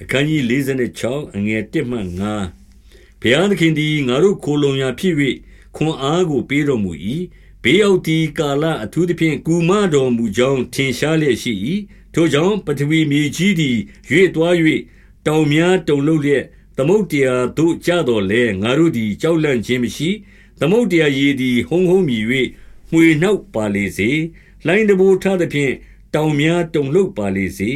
အခန်းကြီး46အငယ်1မှ5ဘုရားသခင်သည်ငါတို့ခိုလုံရာဖြစ်၍ခွန်အားကိုပေးတော်မူ၏ဘေးရောက်တီကာလအထူးသဖြင့်ကူမတော်မူကြောင်းထင်ရှားလျက်ရှိ၏ထိုကြောင့်ပထဝီမြေကြီးသည်ရွေ့သွား၍တောင်များတုန်လှုပ်လျက်သမုတ်တရားသို့ကျတော်လဲငါတို့သည်ကြောက်လန့်ခြင်းမရှိသမုတ်တရားရည်သည်ဟုံဟုံမြည်၍မှွေနှောက်ပါလေစေလိုင်းတဘိုးထားသဖြင့်တောင်များတုန်လှုပ်ပါလေစေ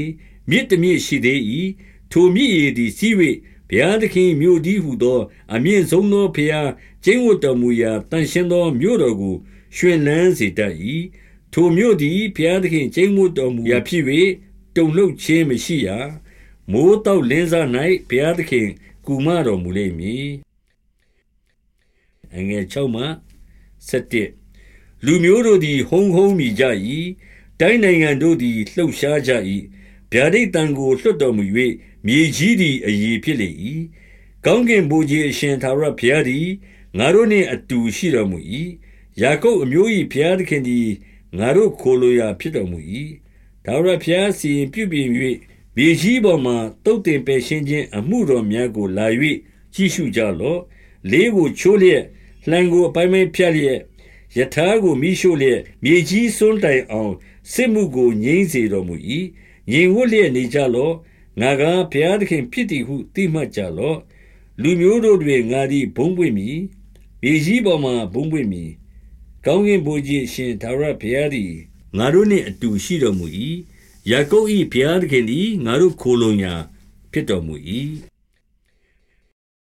မြစ်တမြစ်ရှိသေး၏ ထိုမြစ်ရည်သည်စီး၍ဘုရားသခင်မြို့ဒီဟုသော အမြင့်ဆုံးသောဘုရားကျင်းဝတ်တော်မူရာတန်ရှင်းသောမြို့တော်ကိုရှင်လန်းစေတတ်၏ထိုမြို့သည်ဘုရားသခင်ကျင်းဝတ်တော်မူရာဖြစ်၍တုန်လှုပ်ခြင်းမရှိရမိုးတောက်လင်းစား၌ဘုရားသခင်ကူမတော်မူလိမ့်မည်အငယ်6မှ7လူမျိုးတို့သည် ဟုံဟုံမိကြ၏တိုင်းနိုင်ငံတို့သည်လှုပ်ရှားကြ၏ ဗျာဒိတ်တန်ကိုလွတ်တော်မူ၍မြေကြီးသည်အည်ဖြစ်လေ၏ကောင်းကင်ဘုရားအရှင်သာရဘုရားသည်ငါတို့နှင့်အတူရှိတော်မူ၏ယာကုပ်အမျိုး၏ဘုရားသခင်သည်ငါတို့ခိုလိုရာဖြစ်တော်မူ၏ဒါဝရဘုရားစီပြုပြင်၍မြေကြီးပေါ်မှတုတ်တင်ပယ်ရှင်းခြင်းအမှုတော်များကိုလာ၍ကြည့်ရှုကြလော့လေးကိုချိုးလျက်လှံကိုအပိုင်းပိုင်းဖြတ်လျက်ယထာကိုမိရှို့လျက်မြေကြီးစွန်းတိုင်အောင်စစ်မှုကိုငြိမ့်စေတော်မူ၏ ငြိမ်ဝတ်လျက်နေကြလော့ငါကဘုရားသခင်ဖြစ်သည်ဟုသိမှတ်ကြလော့လူမျိုးတို့တွင်ငါသည်ဘုံပွင့်မည်မြေကြီးပေါ်မှာဘုံပွင့်မည်ကောင်းကင်ဘုရားရှင်သာရဘုရားသည်ငါတို့နှင့်အတူရှိတော်မူ၏ယာကုပ်၏ဘုရားသခင်သည်ငါတို့ခိုလုံရာဖြစ်တော်မူ၏